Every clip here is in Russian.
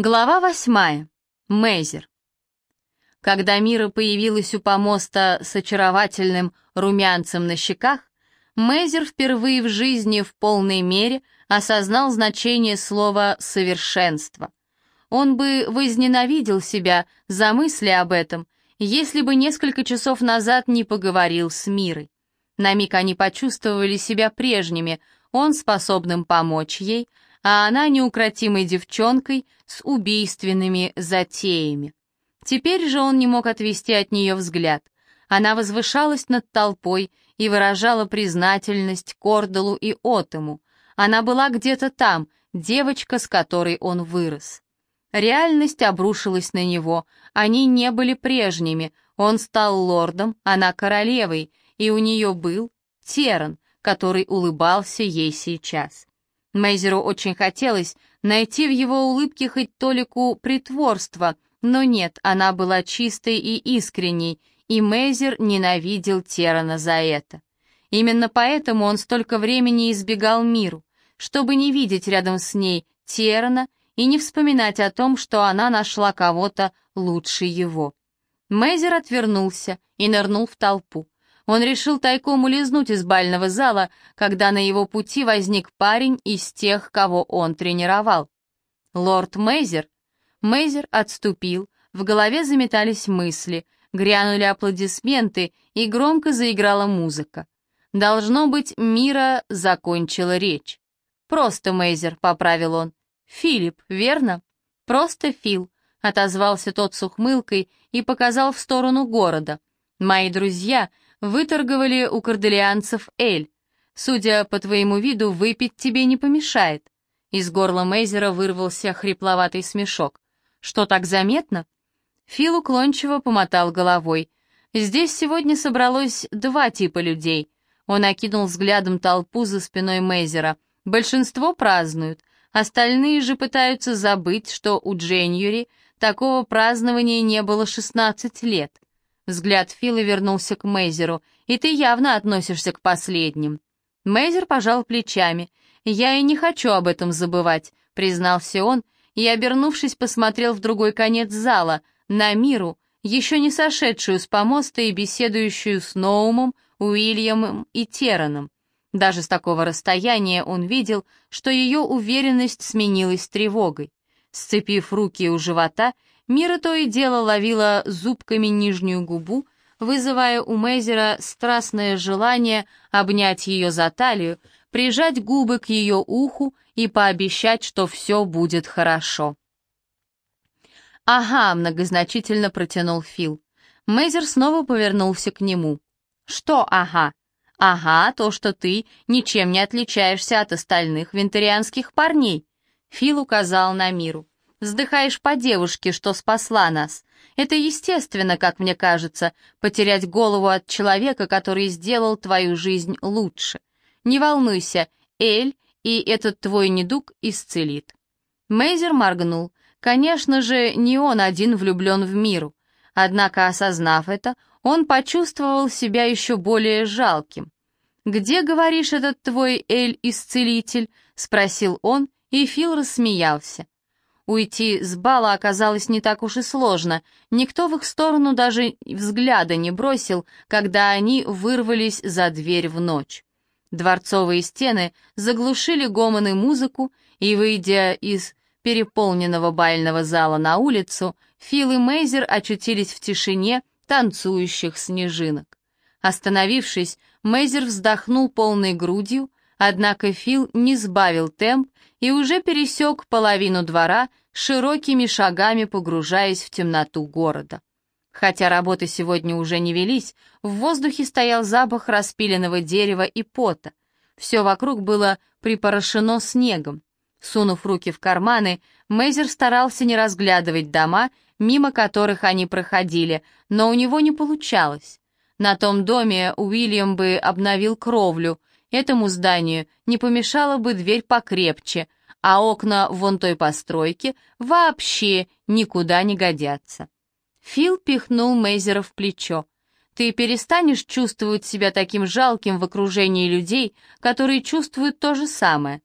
Глава восьмая. Мейзер. Когда Мира появилась у помоста с очаровательным румянцем на щеках, Мейзер впервые в жизни в полной мере осознал значение слова «совершенство». Он бы возненавидел себя за мысли об этом, если бы несколько часов назад не поговорил с Мирой. На миг они почувствовали себя прежними, он способным помочь ей, а она неукротимой девчонкой с убийственными затеями. Теперь же он не мог отвести от нее взгляд. Она возвышалась над толпой и выражала признательность Кордалу и Отому. Она была где-то там, девочка, с которой он вырос. Реальность обрушилась на него, они не были прежними, он стал лордом, она королевой, и у нее был Теран, который улыбался ей сейчас. Мейзеру очень хотелось найти в его улыбке хоть толику притворства, но нет, она была чистой и искренней, и Мейзер ненавидел Терана за это. Именно поэтому он столько времени избегал миру, чтобы не видеть рядом с ней Терана и не вспоминать о том, что она нашла кого-то лучше его. Мейзер отвернулся и нырнул в толпу. Он решил тайком улизнуть из бального зала, когда на его пути возник парень из тех, кого он тренировал. Лорд Мейзер? Мейзер отступил, в голове заметались мысли, грянули аплодисменты и громко заиграла музыка. Должно быть, Мира закончила речь. «Просто Мейзер», — поправил он. «Филипп, верно?» «Просто Фил», — отозвался тот с ухмылкой и показал в сторону города. «Мои друзья выторговали у корделианцев эль. Судя по твоему виду, выпить тебе не помешает». Из горла Мейзера вырвался хрипловатый смешок. «Что так заметно?» Фил уклончиво помотал головой. «Здесь сегодня собралось два типа людей». Он окинул взглядом толпу за спиной Мейзера. «Большинство празднуют, остальные же пытаются забыть, что у Дженюри такого празднования не было 16 лет. Взгляд Фила вернулся к Мейзеру. «И ты явно относишься к последним». Мейзер пожал плечами. «Я и не хочу об этом забывать», — признался он, и, обернувшись, посмотрел в другой конец зала, на Миру, еще не сошедшую с помоста и беседующую с Ноумом, Уильямом и Тераном. Даже с такого расстояния он видел, что ее уверенность сменилась тревогой. Сцепив руки у живота, Мира то и дело ловила зубками нижнюю губу, вызывая у Мейзера страстное желание обнять ее за талию, прижать губы к ее уху и пообещать, что все будет хорошо. «Ага», — многозначительно протянул Фил. Мейзер снова повернулся к нему. «Что «ага»?» «Ага, то, что ты ничем не отличаешься от остальных вентарианских парней», — Фил указал на миру вздыхаешь по девушке, что спасла нас. Это естественно, как мне кажется, потерять голову от человека, который сделал твою жизнь лучше. Не волнуйся, Эль и этот твой недуг исцелит». Мейзер моргнул. Конечно же, не он один влюблен в миру. Однако, осознав это, он почувствовал себя еще более жалким. «Где, говоришь, этот твой Эль-исцелитель?» — спросил он, и Фил рассмеялся. Уйти с бала оказалось не так уж и сложно. Никто в их сторону даже взгляда не бросил, когда они вырвались за дверь в ночь. Дворцовые стены заглушили гомон и музыку, и, выйдя из переполненного бального зала на улицу, Фил и Мейзер очутились в тишине танцующих снежинок. Остановившись, Мейзер вздохнул полной грудью, однако Фил не сбавил темп и уже пересек половину двора, широкими шагами погружаясь в темноту города. Хотя работы сегодня уже не велись, в воздухе стоял запах распиленного дерева и пота. Все вокруг было припорошено снегом. Сунув руки в карманы, Мейзер старался не разглядывать дома, мимо которых они проходили, но у него не получалось. На том доме Уильям бы обновил кровлю, Этому зданию не помешала бы дверь покрепче, а окна вон той постройки вообще никуда не годятся. Фил пихнул Мейзера в плечо. «Ты перестанешь чувствовать себя таким жалким в окружении людей, которые чувствуют то же самое?»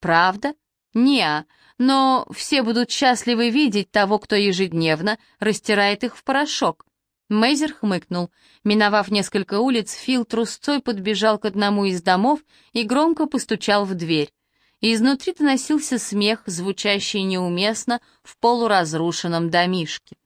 «Правда?» «Не, но все будут счастливы видеть того, кто ежедневно растирает их в порошок. Мейзер хмыкнул. Миновав несколько улиц, Фил трусцой подбежал к одному из домов и громко постучал в дверь. Изнутри доносился смех, звучащий неуместно в полуразрушенном домишке.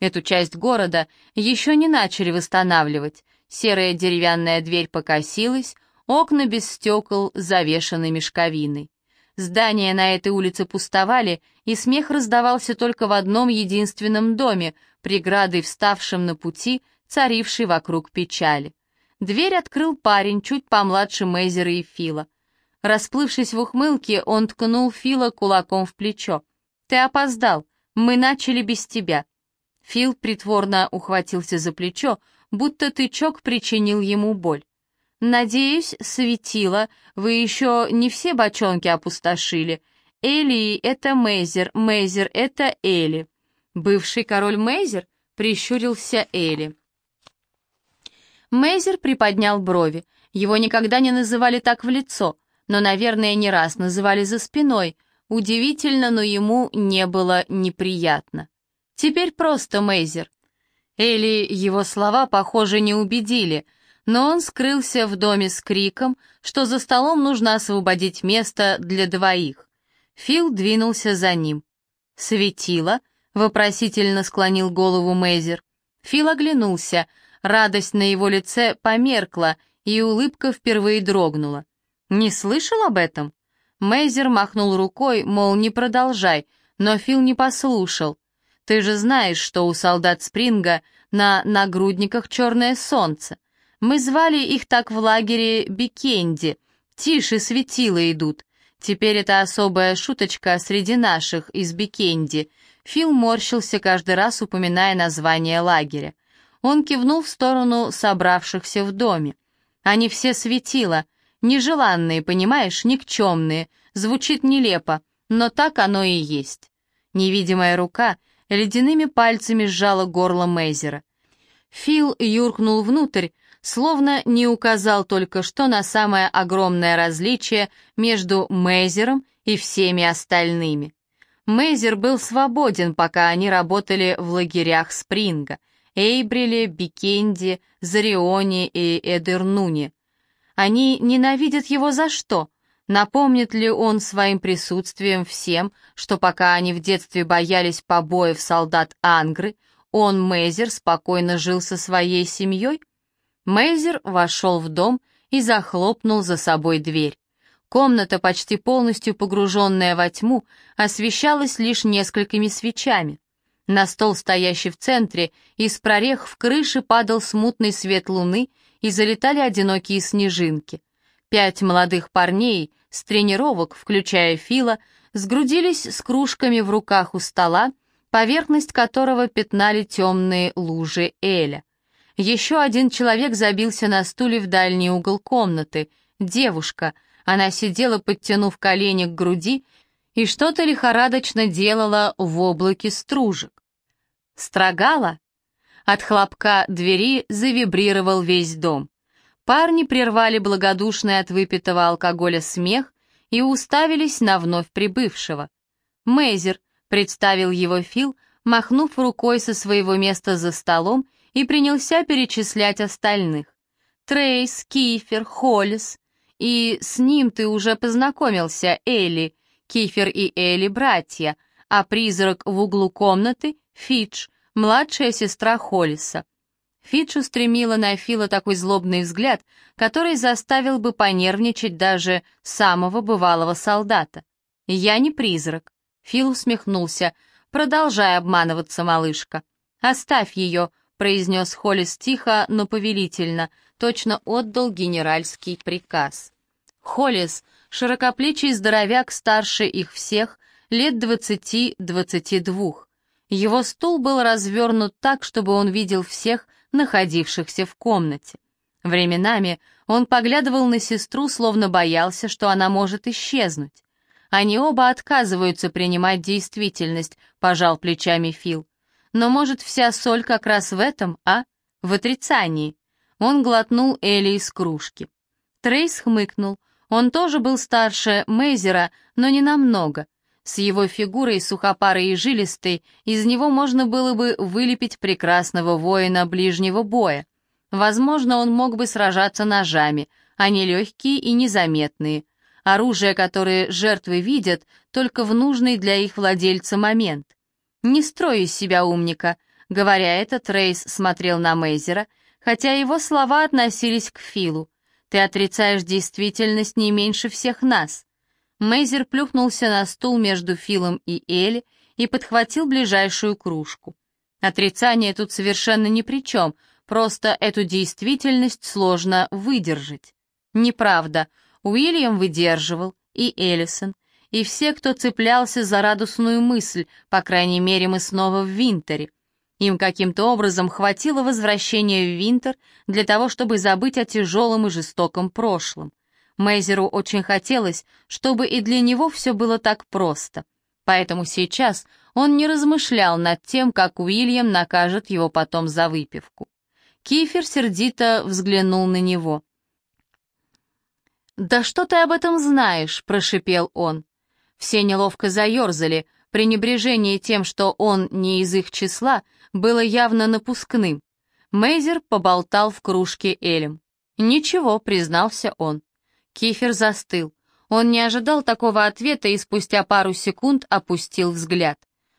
Эту часть города еще не начали восстанавливать. Серая деревянная дверь покосилась, окна без стекол завешаны мешковиной. Здания на этой улице пустовали, и смех раздавался только в одном единственном доме, преградой вставшем на пути, царившей вокруг печали. Дверь открыл парень, чуть помладше Мейзера и Фила. Расплывшись в ухмылке, он ткнул Фила кулаком в плечо. «Ты опоздал, мы начали без тебя». Фил притворно ухватился за плечо, будто тычок причинил ему боль. «Надеюсь, светило, вы еще не все бочонки опустошили. Эли — это Мейзер, Мейзер — это Эли». «Бывший король Мейзер?» — прищурился Эли. Мейзер приподнял брови. Его никогда не называли так в лицо, но, наверное, не раз называли за спиной. Удивительно, но ему не было неприятно. Теперь просто Мейзер. Эли его слова, похоже, не убедили — но он скрылся в доме с криком, что за столом нужно освободить место для двоих. Фил двинулся за ним. «Светило?» — вопросительно склонил голову Мейзер. Фил оглянулся, радость на его лице померкла, и улыбка впервые дрогнула. «Не слышал об этом?» Мейзер махнул рукой, мол, не продолжай, но Фил не послушал. «Ты же знаешь, что у солдат Спринга на нагрудниках черное солнце. Мы звали их так в лагере Бикенди. Тише светила идут. Теперь это особая шуточка среди наших из Бикенди. Фил морщился каждый раз, упоминая название лагеря. Он кивнул в сторону собравшихся в доме. Они все светила. Нежеланные, понимаешь, никчемные. Звучит нелепо, но так оно и есть. Невидимая рука ледяными пальцами сжала горло Мейзера. Фил юркнул внутрь, словно не указал только что на самое огромное различие между Мейзером и всеми остальными. Мейзер был свободен, пока они работали в лагерях Спринга, Эйбриле, Бикенди, Зарионе и Эдернуне. Они ненавидят его за что? Напомнит ли он своим присутствием всем, что пока они в детстве боялись побоев солдат Ангры, он, Мейзер, спокойно жил со своей семьей? Мейзер вошел в дом и захлопнул за собой дверь. Комната, почти полностью погруженная во тьму, освещалась лишь несколькими свечами. На стол, стоящий в центре, из прорех в крыше падал смутный свет луны и залетали одинокие снежинки. Пять молодых парней с тренировок, включая Фила, сгрудились с кружками в руках у стола, поверхность которого пятнали темные лужи Эля. Еще один человек забился на стуле в дальний угол комнаты. Девушка. Она сидела, подтянув колени к груди, и что-то лихорадочно делала в облаке стружек. Строгала? От хлопка двери завибрировал весь дом. Парни прервали благодушный от выпитого алкоголя смех и уставились на вновь прибывшего. Мейзер представил его Фил, махнув рукой со своего места за столом и принялся перечислять остальных. Трейс, Кифер, Холлис. И с ним ты уже познакомился, Элли. Кифер и Элли — братья, а призрак в углу комнаты — Фидж, младшая сестра Холлиса. Фидж устремила на Фила такой злобный взгляд, который заставил бы понервничать даже самого бывалого солдата. «Я не призрак», — Фил усмехнулся. «Продолжай обманываться, малышка. Оставь ее, произнес Холлис тихо, но повелительно, точно отдал генеральский приказ. Холлис, широкоплечий здоровяк старше их всех, лет двадцати-двадцати двух. Его стул был развернут так, чтобы он видел всех, находившихся в комнате. Временами он поглядывал на сестру, словно боялся, что она может исчезнуть. Они оба отказываются принимать действительность, пожал плечами Фил. Но может вся соль как раз в этом, а? В отрицании. Он глотнул Элли из кружки. Трейс хмыкнул. Он тоже был старше Мейзера, но не намного. С его фигурой сухопарой и жилистой из него можно было бы вылепить прекрасного воина ближнего боя. Возможно, он мог бы сражаться ножами, они легкие и незаметные. Оружие, которое жертвы видят только в нужный для их владельца момент. Не строй из себя умника. Говоря это, Трейс смотрел на Мейзера, хотя его слова относились к Филу. Ты отрицаешь действительность не меньше всех нас. Мейзер плюхнулся на стул между Филом и Элли и подхватил ближайшую кружку. Отрицание тут совершенно ни при чем, просто эту действительность сложно выдержать. Неправда, Уильям выдерживал, и Эллисон, и все, кто цеплялся за радостную мысль, по крайней мере, мы снова в Винтере. Им каким-то образом хватило возвращения в Винтер для того, чтобы забыть о тяжелом и жестоком прошлом. Мейзеру очень хотелось, чтобы и для него все было так просто. Поэтому сейчас он не размышлял над тем, как Уильям накажет его потом за выпивку. Кифер сердито взглянул на него. «Да что ты об этом знаешь?» — прошипел он. Все неловко заерзали, пренебрежение тем, что он не из их числа, было явно напускным. Мейзер поболтал в кружке Элем. «Ничего», — признался он. Кифер застыл. Он не ожидал такого ответа и спустя пару секунд опустил взгляд.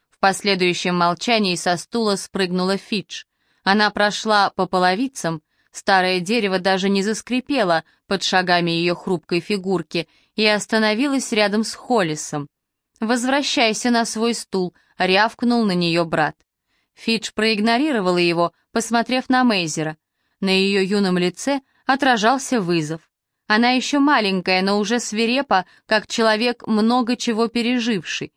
В последующем молчании со стула спрыгнула Фидж. Она прошла по половицам, старое дерево даже не заскрипело под шагами ее хрупкой фигурки и остановилась рядом с Холлисом. «Возвращайся на свой стул», — рявкнул на нее брат. Фидж проигнорировала его, посмотрев на Мейзера. На ее юном лице отражался вызов. Она еще маленькая, но уже свирепа, как человек, много чего переживший.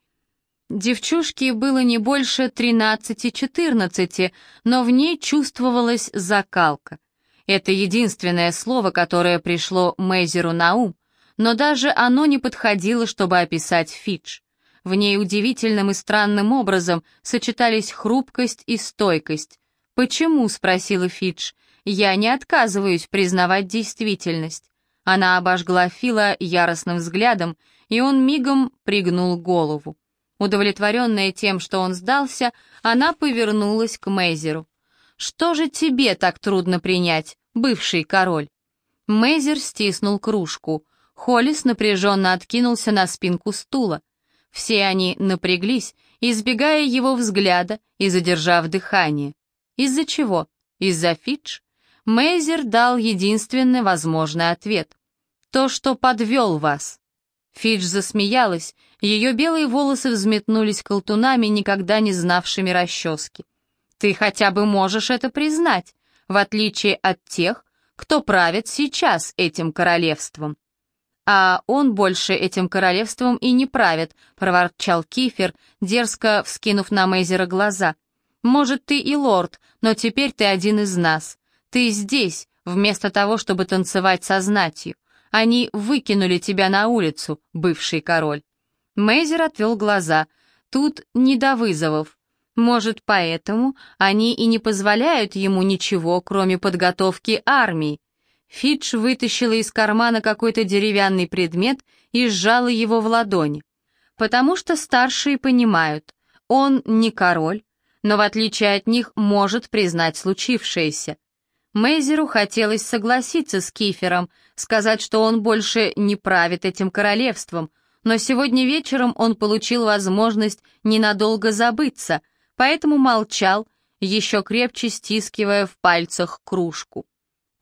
Девчушке было не больше тринадцати-четырнадцати, но в ней чувствовалась закалка. Это единственное слово, которое пришло Мейзеру на ум, но даже оно не подходило, чтобы описать Фидж. В ней удивительным и странным образом сочетались хрупкость и стойкость. «Почему?» — спросила Фидж. «Я не отказываюсь признавать действительность». Она обожгла Фила яростным взглядом, и он мигом пригнул голову. Удовлетворенная тем, что он сдался, она повернулась к Мейзеру. «Что же тебе так трудно принять, бывший король?» Мейзер стиснул кружку. Холлис напряженно откинулся на спинку стула. Все они напряглись, избегая его взгляда и задержав дыхание. Из-за чего? Из-за Фидж? Мейзер дал единственный возможный ответ. «То, что подвел вас». Фидж засмеялась, ее белые волосы взметнулись колтунами, никогда не знавшими расчески. «Ты хотя бы можешь это признать, в отличие от тех, кто правит сейчас этим королевством. «А он больше этим королевством и не правит», — проворчал Кифер, дерзко вскинув на Мейзера глаза. «Может, ты и лорд, но теперь ты один из нас. Ты здесь, вместо того, чтобы танцевать со знатью. Они выкинули тебя на улицу, бывший король». Мейзер отвел глаза. Тут не до вызовов. Может, поэтому они и не позволяют ему ничего, кроме подготовки армии. Фидж вытащила из кармана какой-то деревянный предмет и сжала его в ладони. Потому что старшие понимают, он не король, но в отличие от них может признать случившееся. Мейзеру хотелось согласиться с Кифером, сказать, что он больше не правит этим королевством, но сегодня вечером он получил возможность ненадолго забыться, поэтому молчал, еще крепче стискивая в пальцах кружку.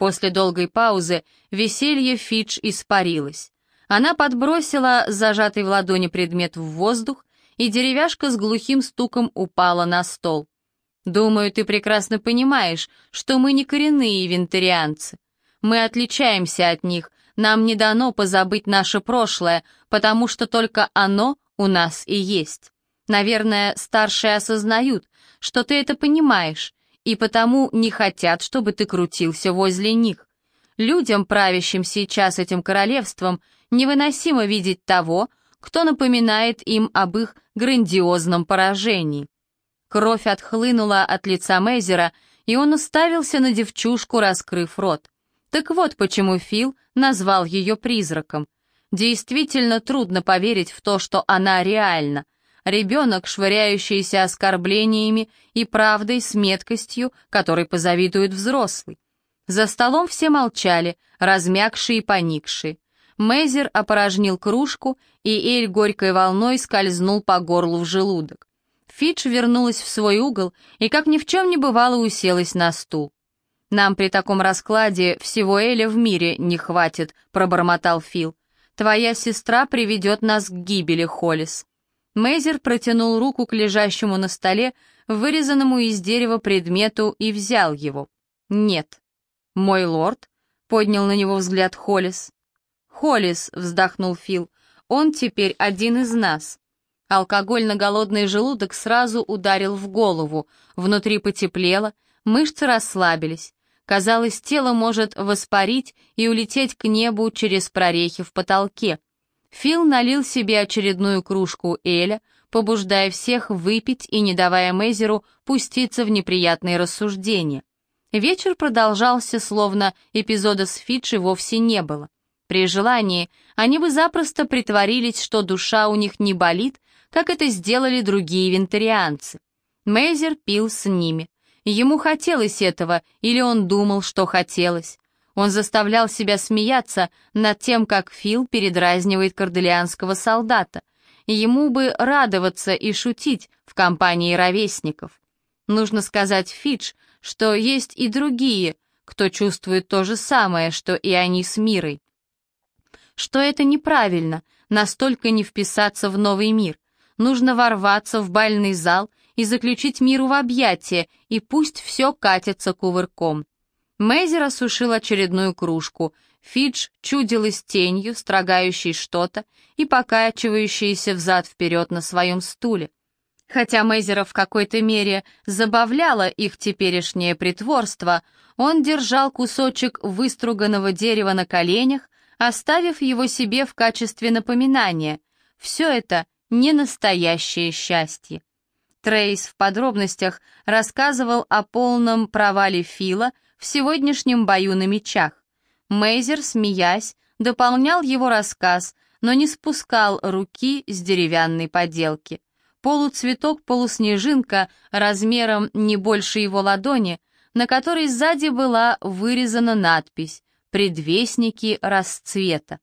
После долгой паузы веселье Фидж испарилось. Она подбросила зажатый в ладони предмет в воздух, и деревяшка с глухим стуком упала на стол. «Думаю, ты прекрасно понимаешь, что мы не коренные вентарианцы. Мы отличаемся от них, нам не дано позабыть наше прошлое, потому что только оно у нас и есть. Наверное, старшие осознают, что ты это понимаешь, и потому не хотят, чтобы ты крутился возле них. Людям, правящим сейчас этим королевством, невыносимо видеть того, кто напоминает им об их грандиозном поражении. Кровь отхлынула от лица Мейзера, и он уставился на девчушку, раскрыв рот. Так вот почему Фил назвал ее призраком. Действительно трудно поверить в то, что она реальна. Ребенок, швыряющийся оскорблениями и правдой с меткостью, которой позавидует взрослый. За столом все молчали, размягшие и поникшие. Мейзер опорожнил кружку, и Эль горькой волной скользнул по горлу в желудок. Фидж вернулась в свой угол и, как ни в чем не бывало, уселась на стул. «Нам при таком раскладе всего Эля в мире не хватит», — пробормотал Фил. «Твоя сестра приведет нас к гибели, Холлис». Мейзер протянул руку к лежащему на столе, вырезанному из дерева предмету, и взял его. «Нет». «Мой лорд?» — поднял на него взгляд Холлис. «Холлис», — вздохнул Фил, — «он теперь один из нас». Алкоголь на голодный желудок сразу ударил в голову, внутри потеплело, мышцы расслабились. Казалось, тело может воспарить и улететь к небу через прорехи в потолке. Фил налил себе очередную кружку Эля, побуждая всех выпить и не давая Мейзеру пуститься в неприятные рассуждения. Вечер продолжался, словно эпизода с Фиджи вовсе не было. При желании они бы запросто притворились, что душа у них не болит, как это сделали другие вентарианцы. Мейзер пил с ними. Ему хотелось этого, или он думал, что хотелось. Он заставлял себя смеяться над тем, как Фил передразнивает корделианского солдата. Ему бы радоваться и шутить в компании ровесников. Нужно сказать Фидж, что есть и другие, кто чувствует то же самое, что и они с Мирой. Что это неправильно, настолько не вписаться в новый мир. Нужно ворваться в бальный зал и заключить миру в объятия, и пусть все катится кувырком. Мейзер осушил очередную кружку. Фидж чудилась тенью, строгающей что-то и покачивающейся взад-вперед на своем стуле. Хотя Мейзера в какой-то мере забавляло их теперешнее притворство, он держал кусочек выструганного дерева на коленях, оставив его себе в качестве напоминания. Все это не настоящее счастье. Трейс в подробностях рассказывал о полном провале Фила в сегодняшнем бою на мечах. Мейзер, смеясь, дополнял его рассказ, но не спускал руки с деревянной поделки. Полуцветок-полуснежинка размером не больше его ладони, на которой сзади была вырезана надпись «Предвестники расцвета».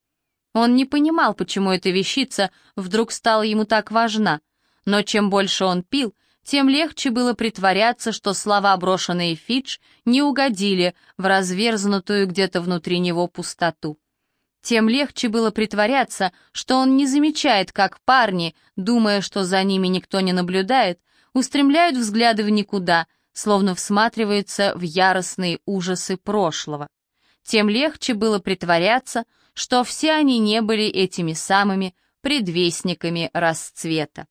Он не понимал, почему эта вещица вдруг стала ему так важна, но чем больше он пил, тем легче было притворяться, что слова, брошенные Фидж, не угодили в разверзнутую где-то внутри него пустоту. Тем легче было притворяться, что он не замечает, как парни, думая, что за ними никто не наблюдает, устремляют взгляды в никуда, словно всматриваются в яростные ужасы прошлого. Тем легче было притворяться, что все они не были этими самыми предвестниками расцвета.